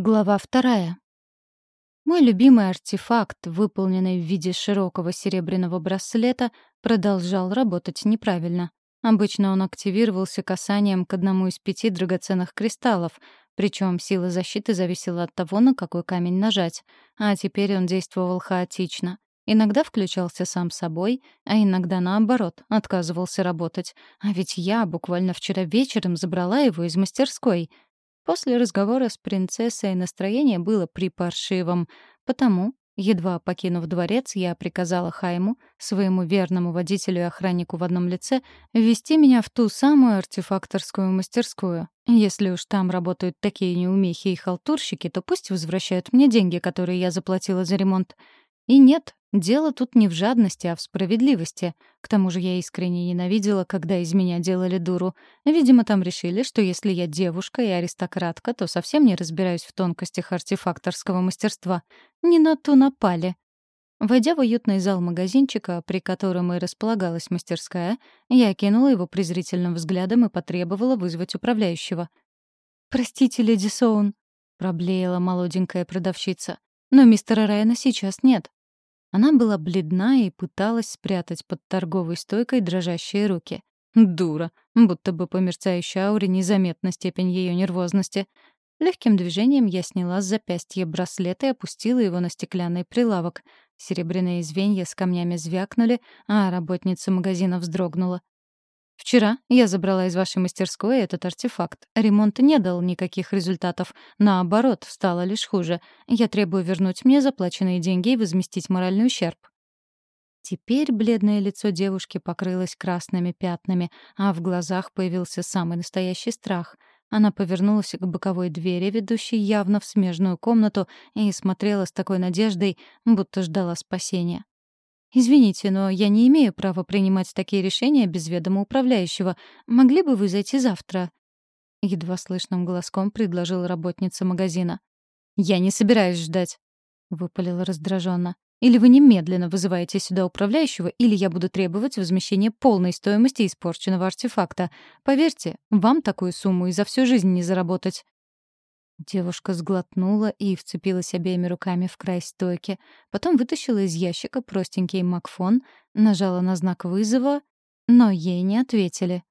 Глава вторая. Мой любимый артефакт, выполненный в виде широкого серебряного браслета, продолжал работать неправильно. Обычно он активировался касанием к одному из пяти драгоценных кристаллов, причем сила защиты зависела от того, на какой камень нажать, а теперь он действовал хаотично. Иногда включался сам собой, а иногда, наоборот, отказывался работать. А ведь я буквально вчера вечером забрала его из мастерской — После разговора с принцессой настроение было припаршивым, потому, едва покинув дворец, я приказала Хайму, своему верному водителю и охраннику в одном лице, ввести меня в ту самую артефакторскую мастерскую. Если уж там работают такие неумехи и халтурщики, то пусть возвращают мне деньги, которые я заплатила за ремонт. И нет, Дело тут не в жадности, а в справедливости. К тому же я искренне ненавидела, когда из меня делали дуру. Видимо, там решили, что если я девушка и аристократка, то совсем не разбираюсь в тонкостях артефакторского мастерства. Не на ту напали. Войдя в уютный зал магазинчика, при котором и располагалась мастерская, я окинула его презрительным взглядом и потребовала вызвать управляющего. «Простите, леди Соун», — проблеяла молоденькая продавщица. «Но мистера Райана сейчас нет. Она была бледна и пыталась спрятать под торговой стойкой дрожащие руки. Дура, будто бы по мерцающей ауре незаметна степень ее нервозности. Легким движением я сняла с запястья браслет и опустила его на стеклянный прилавок. Серебряные звенья с камнями звякнули, а работница магазина вздрогнула. Вчера я забрала из вашей мастерской этот артефакт. Ремонт не дал никаких результатов. Наоборот, стало лишь хуже. Я требую вернуть мне заплаченные деньги и возместить моральный ущерб. Теперь бледное лицо девушки покрылось красными пятнами, а в глазах появился самый настоящий страх. Она повернулась к боковой двери, ведущей явно в смежную комнату, и смотрела с такой надеждой, будто ждала спасения. «Извините, но я не имею права принимать такие решения без ведома управляющего. Могли бы вы зайти завтра?» Едва слышным голоском предложила работница магазина. «Я не собираюсь ждать», — выпалила раздраженно. «Или вы немедленно вызываете сюда управляющего, или я буду требовать возмещения полной стоимости испорченного артефакта. Поверьте, вам такую сумму и за всю жизнь не заработать». Девушка сглотнула и вцепилась обеими руками в край стойки. Потом вытащила из ящика простенький макфон, нажала на знак вызова, но ей не ответили.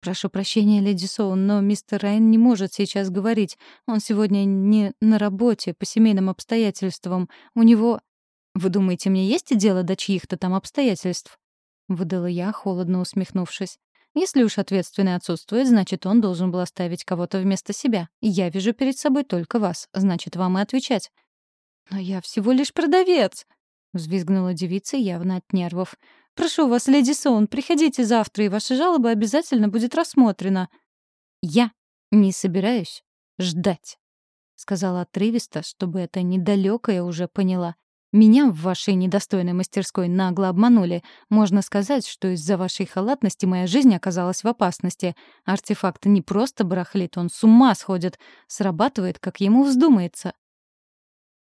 «Прошу прощения, леди Соун, но мистер Райн не может сейчас говорить. Он сегодня не на работе, по семейным обстоятельствам. У него...» «Вы думаете, мне есть дело до чьих-то там обстоятельств?» — выдала я, холодно усмехнувшись. Если уж ответственный отсутствует, значит, он должен был оставить кого-то вместо себя. Я вижу перед собой только вас, значит, вам и отвечать. «Но я всего лишь продавец!» — взвизгнула девица явно от нервов. «Прошу вас, леди Сон, приходите завтра, и ваша жалоба обязательно будет рассмотрена». «Я не собираюсь ждать», — сказала отрывисто, чтобы эта недалекая уже поняла. Меня в вашей недостойной мастерской нагло обманули. Можно сказать, что из-за вашей халатности моя жизнь оказалась в опасности. Артефакт не просто барахлит, он с ума сходит. Срабатывает, как ему вздумается.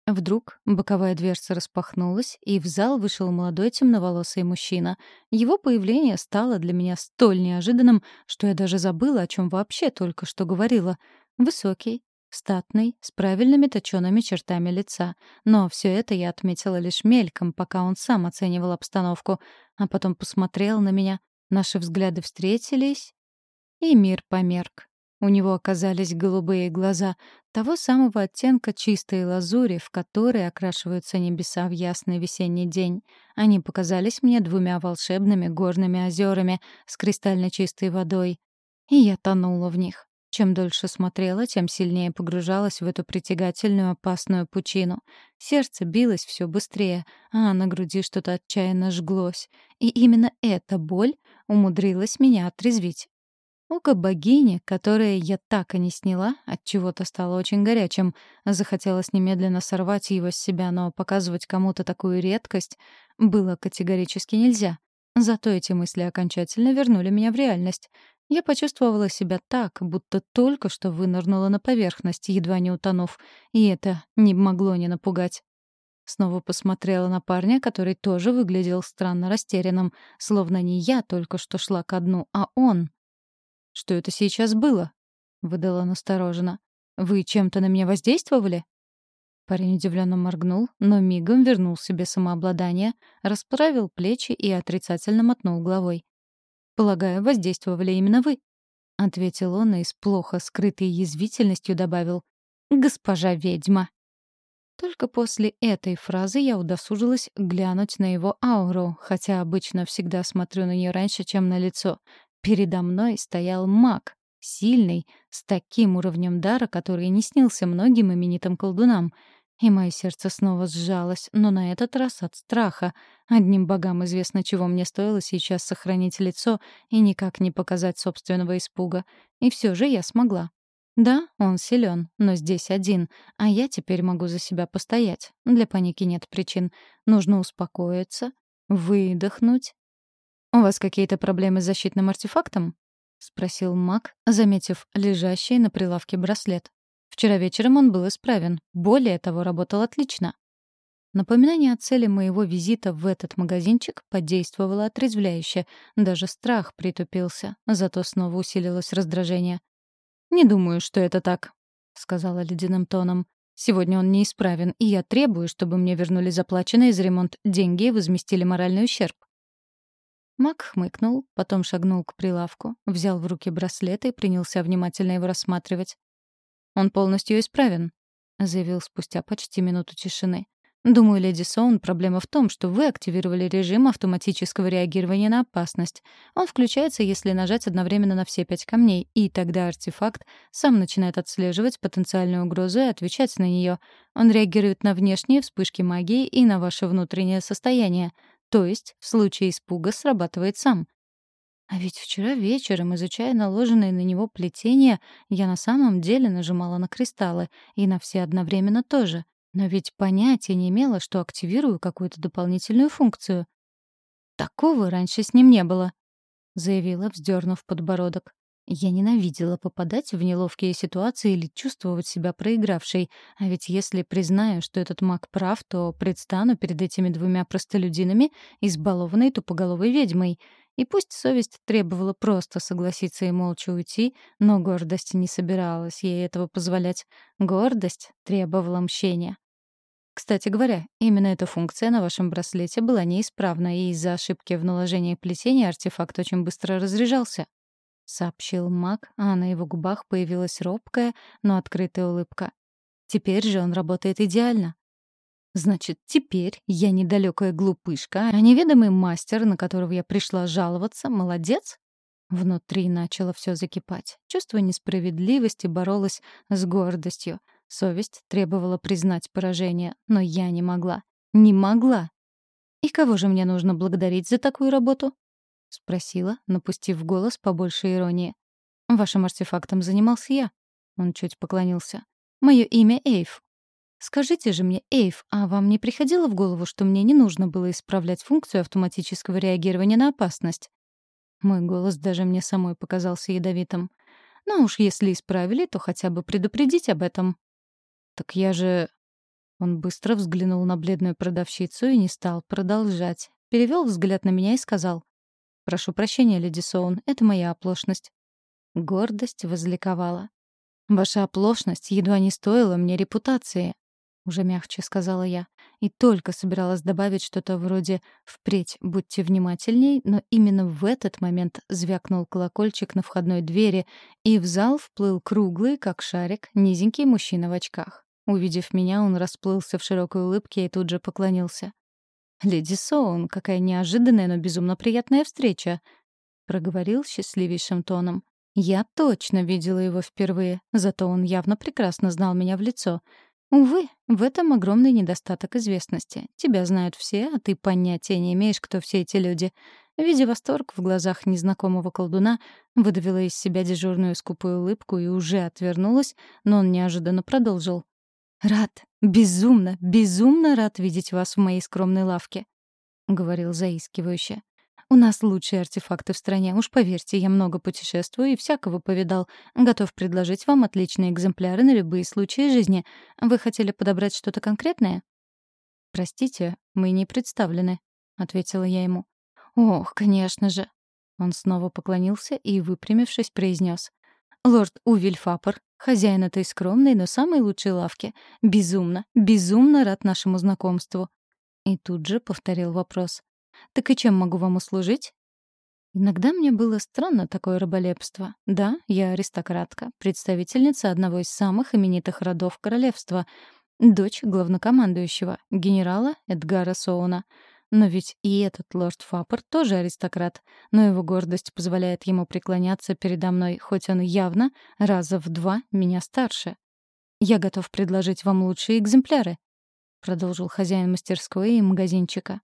Вдруг боковая дверца распахнулась, и в зал вышел молодой темноволосый мужчина. Его появление стало для меня столь неожиданным, что я даже забыла, о чем вообще только что говорила. Высокий, Статный, с правильными точёными чертами лица. Но все это я отметила лишь мельком, пока он сам оценивал обстановку, а потом посмотрел на меня. Наши взгляды встретились, и мир померк. У него оказались голубые глаза, того самого оттенка чистой лазури, в которой окрашиваются небеса в ясный весенний день. Они показались мне двумя волшебными горными озерами с кристально чистой водой. И я тонула в них. Чем дольше смотрела, тем сильнее погружалась в эту притягательную опасную пучину. Сердце билось все быстрее, а на груди что-то отчаянно жглось. И именно эта боль умудрилась меня отрезвить. Око богини, которое я так и не сняла, от чего-то стало очень горячим. Захотелось немедленно сорвать его с себя, но показывать кому-то такую редкость было категорически нельзя. Зато эти мысли окончательно вернули меня в реальность. Я почувствовала себя так, будто только что вынырнула на поверхность, едва не утонув, и это не могло не напугать. Снова посмотрела на парня, который тоже выглядел странно растерянным, словно не я только что шла ко дну, а он. «Что это сейчас было?» — выдала настороженно. Вы чем-то на меня воздействовали?» Парень удивленно моргнул, но мигом вернул себе самообладание, расправил плечи и отрицательно мотнул головой. «Полагаю, воздействовали именно вы», — ответил он и с плохо скрытой язвительностью добавил. «Госпожа ведьма». Только после этой фразы я удосужилась глянуть на его ауру, хотя обычно всегда смотрю на нее раньше, чем на лицо. Передо мной стоял маг, сильный, с таким уровнем дара, который не снился многим именитым колдунам. И мое сердце снова сжалось, но на этот раз от страха. Одним богам известно, чего мне стоило сейчас сохранить лицо и никак не показать собственного испуга. И все же я смогла. Да, он силен, но здесь один, а я теперь могу за себя постоять. Для паники нет причин. Нужно успокоиться, выдохнуть. «У вас какие-то проблемы с защитным артефактом?» — спросил маг, заметив лежащий на прилавке браслет. Вчера вечером он был исправен. Более того, работал отлично. Напоминание о цели моего визита в этот магазинчик подействовало отрезвляюще. Даже страх притупился, зато снова усилилось раздражение. «Не думаю, что это так», — сказала ледяным тоном. «Сегодня он неисправен, и я требую, чтобы мне вернули заплаченные за ремонт деньги и возместили моральный ущерб. Мак хмыкнул, потом шагнул к прилавку, взял в руки браслет и принялся внимательно его рассматривать. «Он полностью исправен», — заявил спустя почти минуту тишины. «Думаю, леди Соун, проблема в том, что вы активировали режим автоматического реагирования на опасность. Он включается, если нажать одновременно на все пять камней, и тогда артефакт сам начинает отслеживать потенциальную угрозу и отвечать на нее. Он реагирует на внешние вспышки магии и на ваше внутреннее состояние. То есть в случае испуга срабатывает сам. А ведь вчера вечером, изучая наложенные на него плетения, я на самом деле нажимала на кристаллы, и на все одновременно тоже. Но ведь понятия не имела, что активирую какую-то дополнительную функцию. «Такого раньше с ним не было», — заявила, вздернув подбородок. Я ненавидела попадать в неловкие ситуации или чувствовать себя проигравшей. А ведь если признаю, что этот маг прав, то предстану перед этими двумя простолюдинами, избалованной тупоголовой ведьмой. И пусть совесть требовала просто согласиться и молча уйти, но гордость не собиралась ей этого позволять. Гордость требовала мщения. Кстати говоря, именно эта функция на вашем браслете была неисправна, и из-за ошибки в наложении плетения артефакт очень быстро разряжался сообщил Мак, а на его губах появилась робкая, но открытая улыбка. Теперь же он работает идеально. Значит, теперь я недалекая глупышка, а неведомый мастер, на которого я пришла жаловаться, молодец? Внутри начало все закипать. Чувство несправедливости боролось с гордостью. Совесть требовала признать поражение, но я не могла. Не могла. И кого же мне нужно благодарить за такую работу? — спросила, напустив голос побольше иронии. «Вашим артефактом занимался я». Он чуть поклонился. «Мое имя Эйв. Скажите же мне, Эйв, а вам не приходило в голову, что мне не нужно было исправлять функцию автоматического реагирования на опасность?» Мой голос даже мне самой показался ядовитым. «Ну уж если исправили, то хотя бы предупредить об этом». «Так я же...» Он быстро взглянул на бледную продавщицу и не стал продолжать. Перевел взгляд на меня и сказал. «Прошу прощения, леди Соун, это моя оплошность». Гордость возликовала. «Ваша оплошность едва не стоила мне репутации», — уже мягче сказала я. И только собиралась добавить что-то вроде «впредь будьте внимательней», но именно в этот момент звякнул колокольчик на входной двери, и в зал вплыл круглый, как шарик, низенький мужчина в очках. Увидев меня, он расплылся в широкой улыбке и тут же поклонился. «Леди Соун, какая неожиданная, но безумно приятная встреча», — проговорил счастливейшим тоном. «Я точно видела его впервые, зато он явно прекрасно знал меня в лицо. Увы, в этом огромный недостаток известности. Тебя знают все, а ты понятия не имеешь, кто все эти люди». Видя восторг в глазах незнакомого колдуна, выдавила из себя дежурную скупую улыбку и уже отвернулась, но он неожиданно продолжил. «Рад, безумно, безумно рад видеть вас в моей скромной лавке», — говорил заискивающе. «У нас лучшие артефакты в стране, уж поверьте, я много путешествую и всякого повидал. Готов предложить вам отличные экземпляры на любые случаи жизни. Вы хотели подобрать что-то конкретное?» «Простите, мы не представлены», — ответила я ему. «Ох, конечно же». Он снова поклонился и, выпрямившись, произнес. Лорд Увильфапор, хозяин этой скромной, но самой лучшей лавки, безумно, безумно рад нашему знакомству». И тут же повторил вопрос. «Так и чем могу вам услужить?» Иногда мне было странно такое раболепство. Да, я аристократка, представительница одного из самых именитых родов королевства, дочь главнокомандующего, генерала Эдгара Соуна. Но ведь и этот лорд Фаппер тоже аристократ, но его гордость позволяет ему преклоняться передо мной, хоть он явно раза в два меня старше. «Я готов предложить вам лучшие экземпляры», — продолжил хозяин мастерской и магазинчика.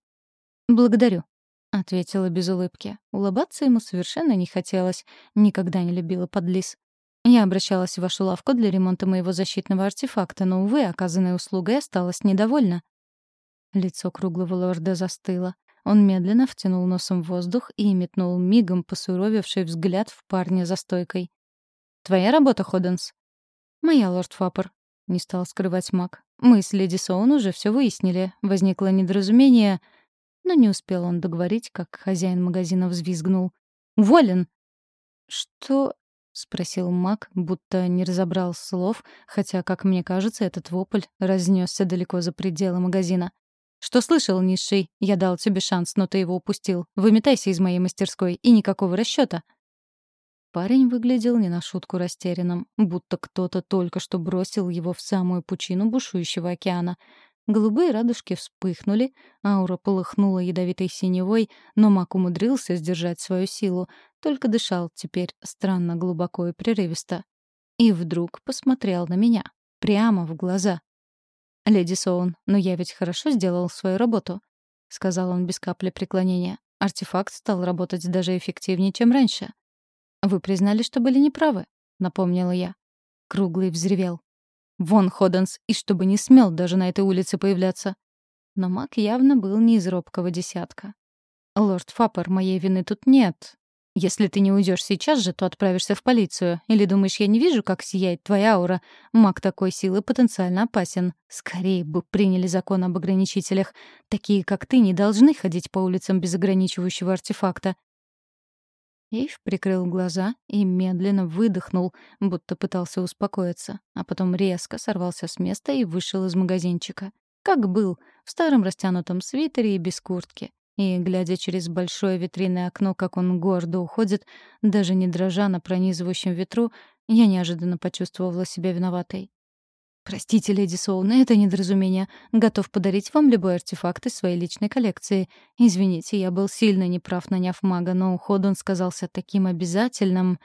«Благодарю», — ответила без улыбки. Улыбаться ему совершенно не хотелось. Никогда не любила подлиз. Я обращалась в вашу лавку для ремонта моего защитного артефакта, но, увы, оказанной услугой осталась недовольна. Лицо круглого лорда застыло. Он медленно втянул носом воздух и метнул мигом посуровевший взгляд в парня за стойкой. «Твоя работа, Ходенс?» «Моя, лорд Фаппер», — не стал скрывать маг. «Мы с леди Соун уже все выяснили. Возникло недоразумение...» Но не успел он договорить, как хозяин магазина взвизгнул. «Волен!» «Что?» — спросил маг, будто не разобрал слов, хотя, как мне кажется, этот вопль разнесся далеко за пределы магазина. «Что слышал, низший? Я дал тебе шанс, но ты его упустил. Выметайся из моей мастерской, и никакого расчета. Парень выглядел не на шутку растерянным, будто кто-то только что бросил его в самую пучину бушующего океана. Голубые радужки вспыхнули, аура полыхнула ядовитой синевой, но маг умудрился сдержать свою силу, только дышал теперь странно глубоко и прерывисто. И вдруг посмотрел на меня, прямо в глаза. «Леди Соун, но я ведь хорошо сделал свою работу», — сказал он без капли преклонения. «Артефакт стал работать даже эффективнее, чем раньше». «Вы признали, что были неправы», — напомнила я. Круглый взревел. Вон, Ходенс, и чтобы не смел даже на этой улице появляться. Но маг явно был не из робкого десятка. «Лорд Фаппер, моей вины тут нет. Если ты не уйдешь сейчас же, то отправишься в полицию. Или думаешь, я не вижу, как сияет твоя аура? Маг такой силы потенциально опасен. Скорее бы приняли закон об ограничителях. Такие, как ты, не должны ходить по улицам без ограничивающего артефакта. Эйв прикрыл глаза и медленно выдохнул, будто пытался успокоиться, а потом резко сорвался с места и вышел из магазинчика. Как был, в старом растянутом свитере и без куртки. И, глядя через большое витринное окно, как он гордо уходит, даже не дрожа на пронизывающем ветру, я неожиданно почувствовала себя виноватой. «Простите, леди Соун, это недоразумение. Готов подарить вам любой артефакт из своей личной коллекции. Извините, я был сильно неправ, наняв мага, но уход он сказался таким обязательным...»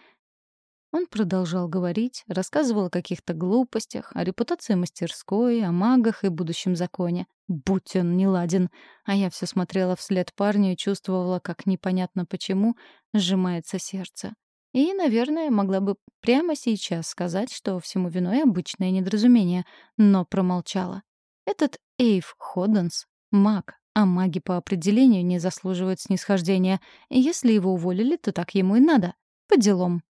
Он продолжал говорить, рассказывал о каких-то глупостях, о репутации мастерской, о магах и будущем законе. Будь он неладен. А я все смотрела вслед парню и чувствовала, как непонятно почему сжимается сердце. И, наверное, могла бы прямо сейчас сказать, что всему виной обычное недоразумение, но промолчала. Этот Эйв Ходденс — маг, а маги по определению не заслуживают снисхождения. Если его уволили, то так ему и надо. По делам.